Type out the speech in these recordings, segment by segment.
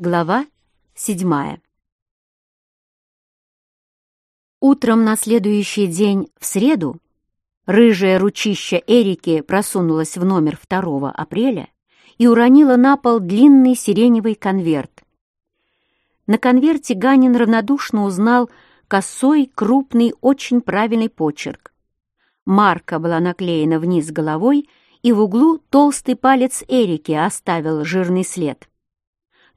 Глава седьмая Утром на следующий день, в среду, рыжая ручища Эрики просунулась в номер 2 апреля и уронила на пол длинный сиреневый конверт. На конверте Ганин равнодушно узнал косой, крупный, очень правильный почерк. Марка была наклеена вниз головой, и в углу толстый палец Эрики оставил жирный след.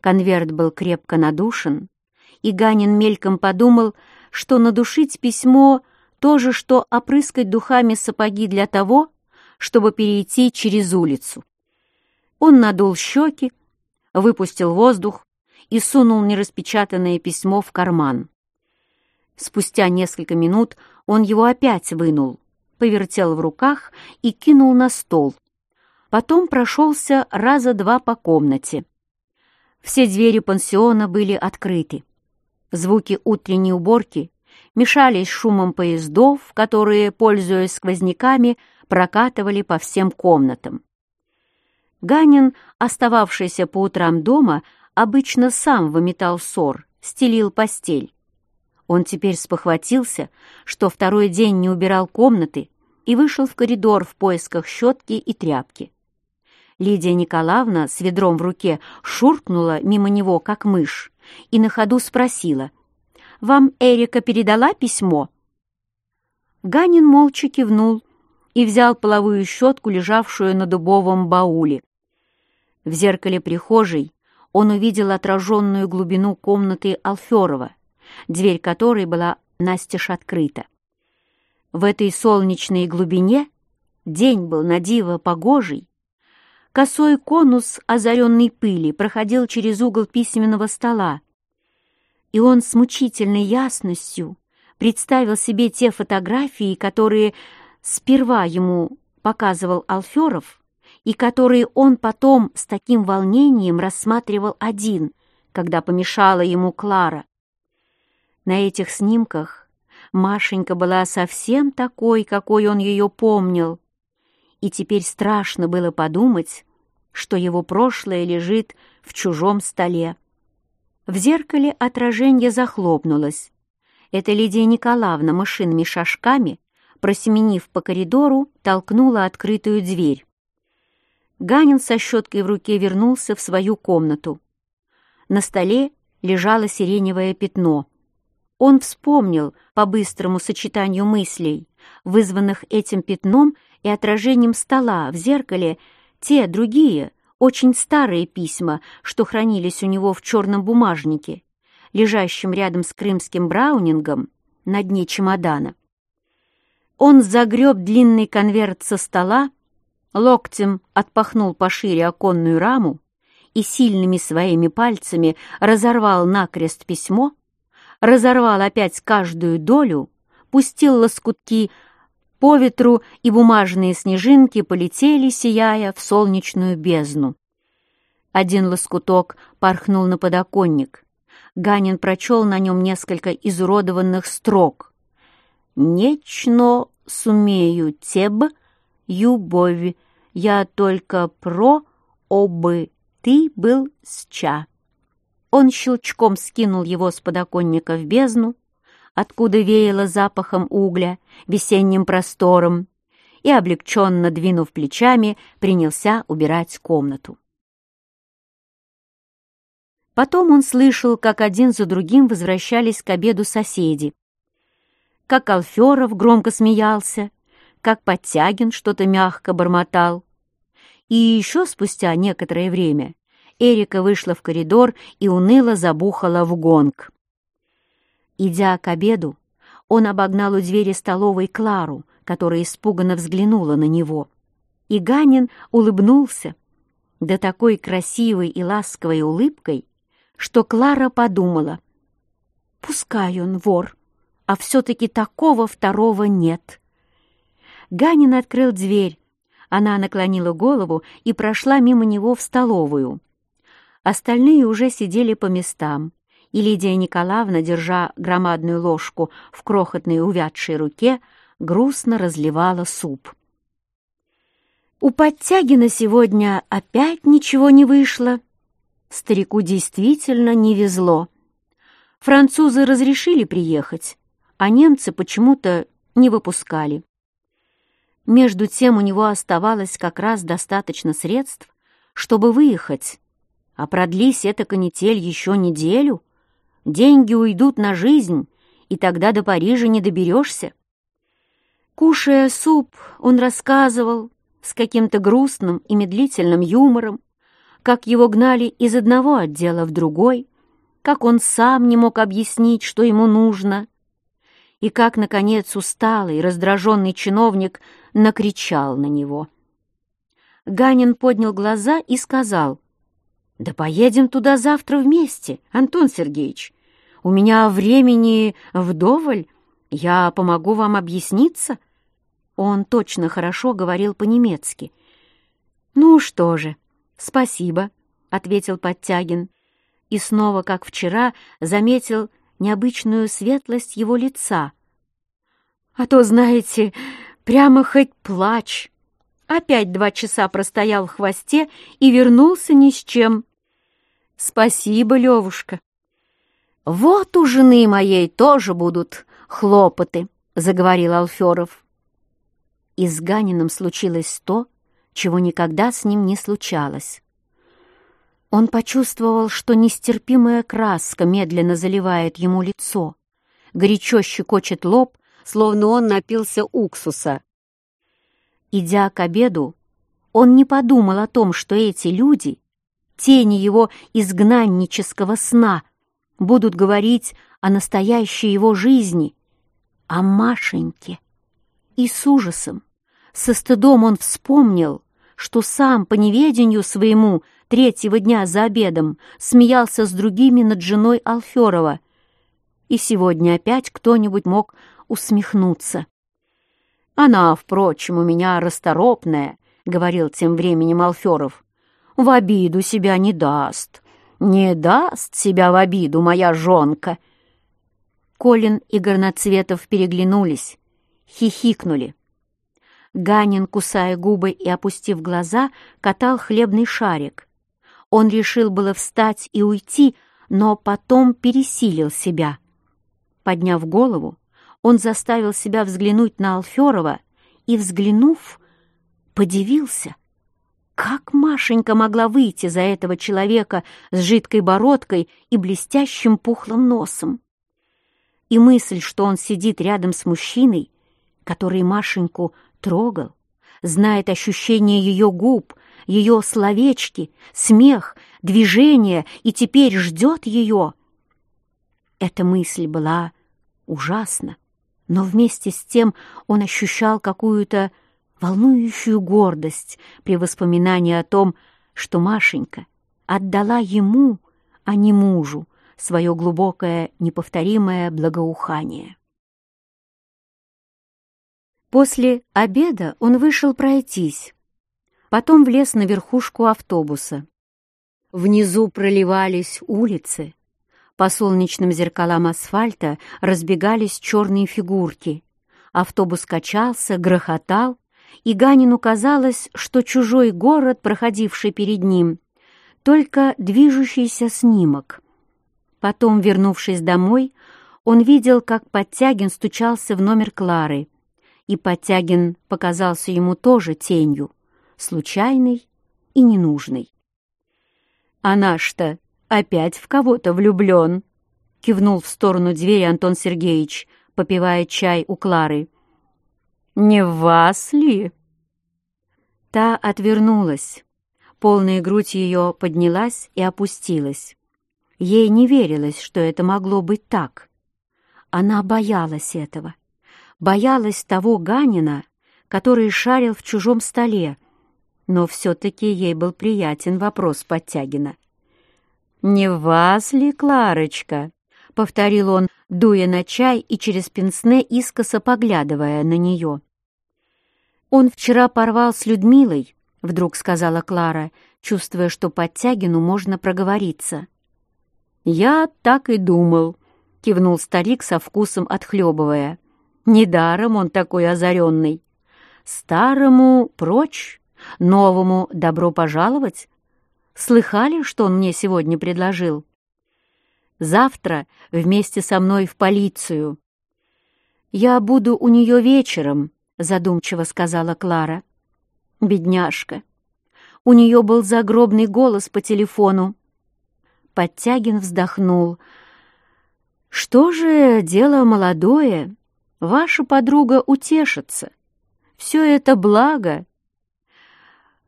Конверт был крепко надушен, и Ганин мельком подумал, что надушить письмо — то же, что опрыскать духами сапоги для того, чтобы перейти через улицу. Он надул щеки, выпустил воздух и сунул нераспечатанное письмо в карман. Спустя несколько минут он его опять вынул, повертел в руках и кинул на стол. Потом прошелся раза два по комнате. Все двери пансиона были открыты. Звуки утренней уборки мешались шумом поездов, которые, пользуясь сквозняками, прокатывали по всем комнатам. Ганин, остававшийся по утрам дома, обычно сам выметал ссор, стелил постель. Он теперь спохватился, что второй день не убирал комнаты и вышел в коридор в поисках щетки и тряпки. Лидия Николаевна с ведром в руке шуркнула мимо него, как мышь, и на ходу спросила, «Вам Эрика передала письмо?» Ганин молча кивнул и взял половую щетку, лежавшую на дубовом бауле. В зеркале прихожей он увидел отраженную глубину комнаты Алферова, дверь которой была настежь открыта. В этой солнечной глубине день был на диво погожий, Косой конус озаренной пыли проходил через угол письменного стола, и он с мучительной ясностью представил себе те фотографии, которые сперва ему показывал Алферов, и которые он потом с таким волнением рассматривал один, когда помешала ему Клара. На этих снимках Машенька была совсем такой, какой он ее помнил, и теперь страшно было подумать, что его прошлое лежит в чужом столе. В зеркале отражение захлопнулось. Это Лидия Николаевна мышиными шажками, просеменив по коридору, толкнула открытую дверь. Ганин со щеткой в руке вернулся в свою комнату. На столе лежало сиреневое пятно. Он вспомнил по быстрому сочетанию мыслей, вызванных этим пятном и отражением стола в зеркале, те другие, очень старые письма, что хранились у него в черном бумажнике, лежащем рядом с крымским браунингом на дне чемодана. Он загреб длинный конверт со стола, локтем отпахнул пошире оконную раму и сильными своими пальцами разорвал накрест письмо, разорвал опять каждую долю, пустил лоскутки по ветру, и бумажные снежинки полетели, сияя в солнечную бездну. Один лоскуток порхнул на подоконник. Ганин прочел на нем несколько изуродованных строк. «Нечно сумею теб, юбовь, я только про, обы ты был сча». Он щелчком скинул его с подоконника в бездну, откуда веяло запахом угля, весенним простором, и, облегченно двинув плечами, принялся убирать комнату. Потом он слышал, как один за другим возвращались к обеду соседи. Как Алферов громко смеялся, как Подтягин что-то мягко бормотал. И еще спустя некоторое время Эрика вышла в коридор и уныло забухала в гонг. Идя к обеду, он обогнал у двери столовой Клару, которая испуганно взглянула на него. И Ганин улыбнулся, да такой красивой и ласковой улыбкой, что Клара подумала, «Пускай он вор, а все-таки такого второго нет». Ганин открыл дверь, она наклонила голову и прошла мимо него в столовую. Остальные уже сидели по местам и Лидия Николаевна, держа громадную ложку в крохотной увядшей руке, грустно разливала суп. «У Подтягина сегодня опять ничего не вышло», Старику действительно не везло. Французы разрешили приехать, а немцы почему-то не выпускали. Между тем у него оставалось как раз достаточно средств, чтобы выехать, а продлись эта канитель еще неделю, деньги уйдут на жизнь, и тогда до Парижа не доберешься. Кушая суп, он рассказывал с каким-то грустным и медлительным юмором, как его гнали из одного отдела в другой, как он сам не мог объяснить, что ему нужно, и как, наконец, усталый, раздраженный чиновник накричал на него. Ганин поднял глаза и сказал, «Да поедем туда завтра вместе, Антон Сергеевич. У меня времени вдоволь, я помогу вам объясниться». Он точно хорошо говорил по-немецки. «Ну что же, спасибо», — ответил Подтягин и снова, как вчера, заметил необычную светлость его лица. «А то, знаете, прямо хоть плачь!» Опять два часа простоял в хвосте и вернулся ни с чем. «Спасибо, Левушка!» «Вот у жены моей тоже будут хлопоты», — заговорил Алферов. И с Ганиным случилось то, чего никогда с ним не случалось. Он почувствовал, что нестерпимая краска медленно заливает ему лицо, горячо щекочет лоб, словно он напился уксуса. Идя к обеду, он не подумал о том, что эти люди, тени его изгнаннического сна, будут говорить о настоящей его жизни, о Машеньке. И с ужасом, со стыдом он вспомнил, что сам по неведению своему третьего дня за обедом смеялся с другими над женой Алферова. И сегодня опять кто-нибудь мог усмехнуться. «Она, впрочем, у меня расторопная», — говорил тем временем Алферов. «В обиду себя не даст. Не даст себя в обиду моя жонка». Колин и Горноцветов переглянулись, хихикнули. Ганин, кусая губы и опустив глаза, катал хлебный шарик. Он решил было встать и уйти, но потом пересилил себя. Подняв голову, он заставил себя взглянуть на Алферова и, взглянув, подивился. Как Машенька могла выйти за этого человека с жидкой бородкой и блестящим пухлым носом? И мысль, что он сидит рядом с мужчиной, который Машеньку трогал, знает ощущение ее губ, ее словечки, смех, движение и теперь ждет ее. Эта мысль была ужасна, но вместе с тем он ощущал какую-то волнующую гордость при воспоминании о том, что Машенька отдала ему, а не мужу, свое глубокое, неповторимое благоухание. После обеда он вышел пройтись, потом влез на верхушку автобуса. Внизу проливались улицы, по солнечным зеркалам асфальта разбегались черные фигурки. Автобус качался, грохотал, и Ганину казалось, что чужой город, проходивший перед ним, только движущийся снимок. Потом, вернувшись домой, он видел, как Подтягин стучался в номер Клары — и Подтягин показался ему тоже тенью, случайной и ненужной. «А наш-то опять в кого-то влюблен», — кивнул в сторону двери Антон Сергеевич, попивая чай у Клары. «Не в вас ли?» Та отвернулась. Полная грудь ее поднялась и опустилась. Ей не верилось, что это могло быть так. Она боялась этого боялась того Ганина, который шарил в чужом столе, но все-таки ей был приятен вопрос Подтягина. «Не вас ли, Кларочка?» — повторил он, дуя на чай и через пенсне искоса поглядывая на нее. «Он вчера порвал с Людмилой», — вдруг сказала Клара, чувствуя, что Подтягину можно проговориться. «Я так и думал», — кивнул старик со вкусом отхлебывая. Недаром он такой озаренный. Старому прочь, новому добро пожаловать. Слыхали, что он мне сегодня предложил? Завтра вместе со мной в полицию. Я буду у нее вечером, задумчиво сказала Клара. Бедняжка. У нее был загробный голос по телефону. Подтягин вздохнул. «Что же, дело молодое. Ваша подруга утешится. Все это благо.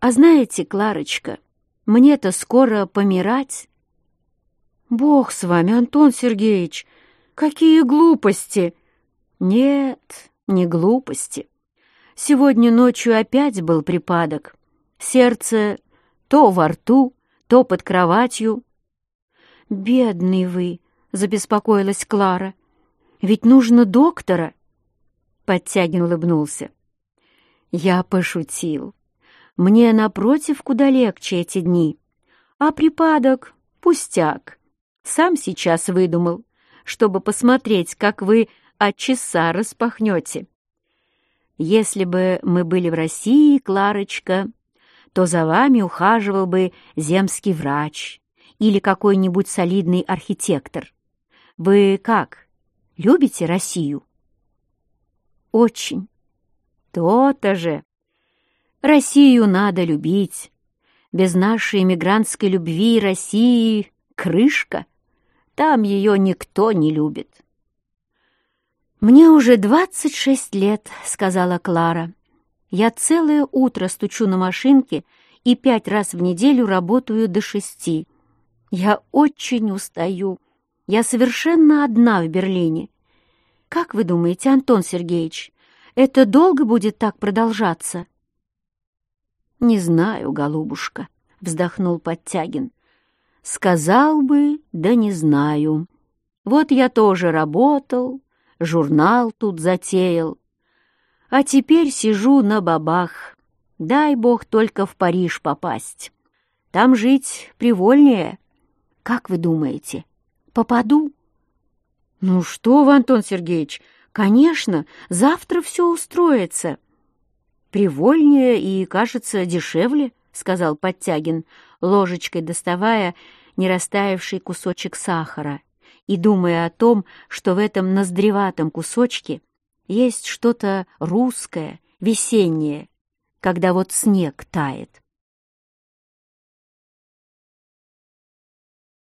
А знаете, Кларочка, мне-то скоро помирать». «Бог с вами, Антон Сергеевич! Какие глупости!» «Нет, не глупости. Сегодня ночью опять был припадок. Сердце то во рту, то под кроватью. «Бедный вы!» — забеспокоилась Клара. «Ведь нужно доктора!» Подтягин улыбнулся. «Я пошутил. Мне, напротив, куда легче эти дни. А припадок — пустяк. Сам сейчас выдумал, чтобы посмотреть, как вы от часа распахнете. Если бы мы были в России, Кларочка, то за вами ухаживал бы земский врач или какой-нибудь солидный архитектор. Вы как, любите Россию? Очень. То-то же. Россию надо любить. Без нашей эмигрантской любви России крышка. Там ее никто не любит. «Мне уже двадцать шесть лет», — сказала Клара. Я целое утро стучу на машинке и пять раз в неделю работаю до шести. Я очень устаю. Я совершенно одна в Берлине. Как вы думаете, Антон Сергеевич, это долго будет так продолжаться? Не знаю, голубушка, вздохнул Подтягин. Сказал бы, да не знаю. Вот я тоже работал, журнал тут затеял, а теперь сижу на бабах. Дай бог только в Париж попасть. Там жить привольнее. Как вы думаете, попаду? Ну что вы, Антон Сергеевич, конечно, завтра все устроится. Привольнее и, кажется, дешевле, сказал Подтягин, ложечкой доставая не растаявший кусочек сахара и думая о том, что в этом ноздреватом кусочке есть что-то русское, весеннее, когда вот снег тает.